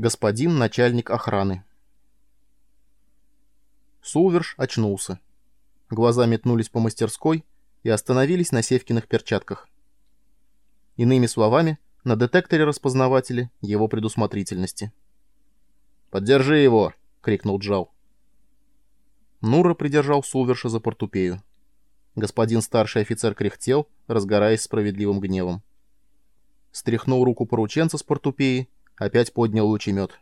Господин начальник охраны. Сулверш очнулся. Глаза метнулись по мастерской и остановились на Севкиных перчатках. Иными словами, на детекторе распознавателя его предусмотрительности. «Поддержи его!» — крикнул Джал. Нура придержал Сулверша за портупею. Господин старший офицер кряхтел, разгораясь справедливым гневом. Стряхнул руку порученца с портупеи Опять поднял лучемет.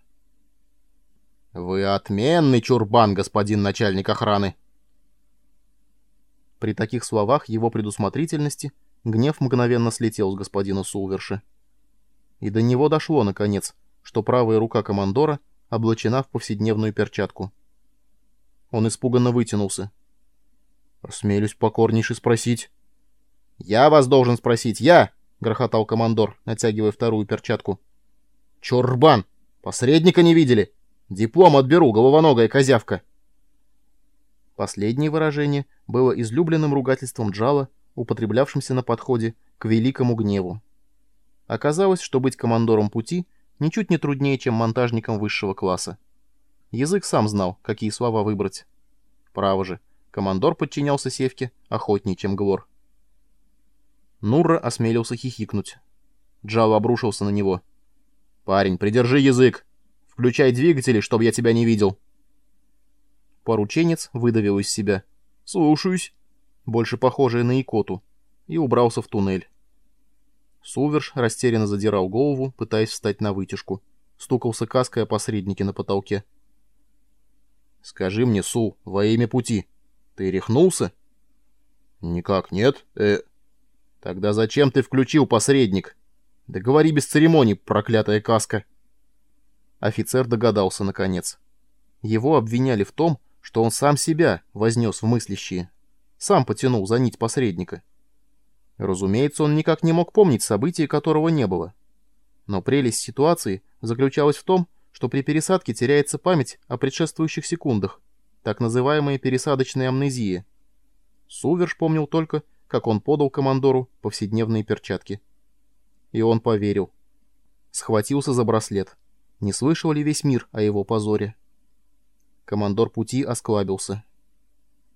«Вы отменный чурбан, господин начальник охраны!» При таких словах его предусмотрительности гнев мгновенно слетел с господина Сулверша. И до него дошло, наконец, что правая рука командора облачена в повседневную перчатку. Он испуганно вытянулся. «Осмелюсь покорнейше спросить». «Я вас должен спросить, я!» — грохотал командор, натягивая вторую перчатку. Чурбан! Посредника не видели! Диплом отберу, головоногая козявка!» Последнее выражение было излюбленным ругательством Джала, употреблявшимся на подходе к великому гневу. Оказалось, что быть командором пути ничуть не труднее, чем монтажником высшего класса. Язык сам знал, какие слова выбрать. Право же, командор подчинялся Севке охотнее, чем Глор. Нурра осмелился хихикнуть. Джал обрушился на него — «Парень, придержи язык! Включай двигатели, чтобы я тебя не видел!» Порученец выдавил из себя. «Слушаюсь!» Больше похожее на икоту. И убрался в туннель. Суверш растерянно задирал голову, пытаясь встать на вытяжку. Стукался каской о посреднике на потолке. «Скажи мне, Су, во имя пути, ты рехнулся?» «Никак нет. Э...» «Тогда зачем ты включил посредник?» «Да говори без церемоний, проклятая каска!» Офицер догадался, наконец. Его обвиняли в том, что он сам себя вознес в мыслящие. Сам потянул за нить посредника. Разумеется, он никак не мог помнить события, которого не было. Но прелесть ситуации заключалась в том, что при пересадке теряется память о предшествующих секундах, так называемая пересадочная амнезия. Суверш помнил только, как он подал командору повседневные перчатки. И он поверил. Схватился за браслет. Не слышал ли весь мир о его позоре? Командор пути осклабился.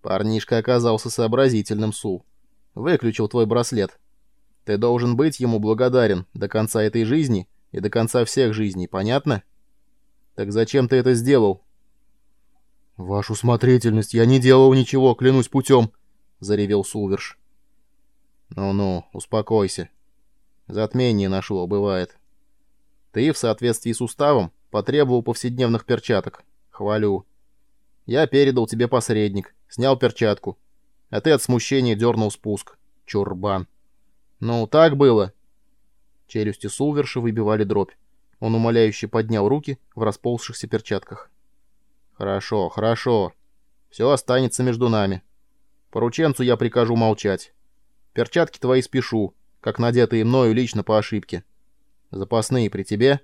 Парнишка оказался сообразительным, Су. Выключил твой браслет. Ты должен быть ему благодарен до конца этой жизни и до конца всех жизней, понятно? Так зачем ты это сделал? Вашу смотрительность, я не делал ничего, клянусь путем, — заревел Сулверш. Ну-ну, успокойся. Затмение нашло, бывает. Ты в соответствии с уставом потребовал повседневных перчаток. Хвалю. Я передал тебе посредник, снял перчатку. А ты от смущения дернул спуск. Чурбан. Ну, так было. Челюсти Сулверша выбивали дробь. Он умоляюще поднял руки в расползшихся перчатках. «Хорошо, хорошо. Все останется между нами. Порученцу я прикажу молчать. Перчатки твои спешу как надетые мною лично по ошибке. Запасные при тебе?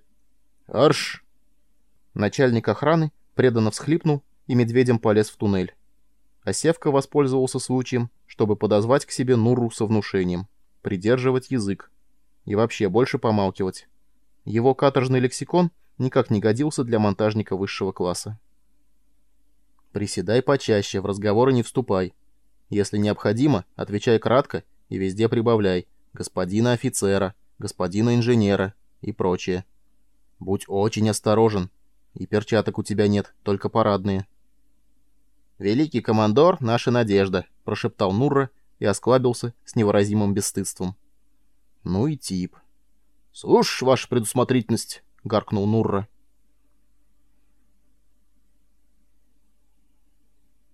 Арш! Начальник охраны преданно всхлипнул и медведем полез в туннель. А Севка воспользовался случаем, чтобы подозвать к себе Нуру со внушением, придерживать язык и вообще больше помалкивать. Его каторжный лексикон никак не годился для монтажника высшего класса. Приседай почаще, в разговоры не вступай. Если необходимо, отвечай кратко и везде прибавляй господина офицера, господина инженера и прочее. Будь очень осторожен. И перчаток у тебя нет, только парадные. «Великий командор — наша надежда», — прошептал Нурра и осклабился с невыразимым бесстыдством. «Ну и тип». «Слушай, ваша предусмотрительность», — гаркнул Нурра.